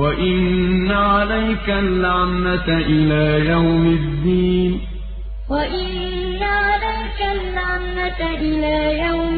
وإن عليك اللعنة إلى يوم الدين وإن عليك اللعنة إلى يوم